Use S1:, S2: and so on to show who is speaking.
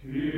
S1: Here.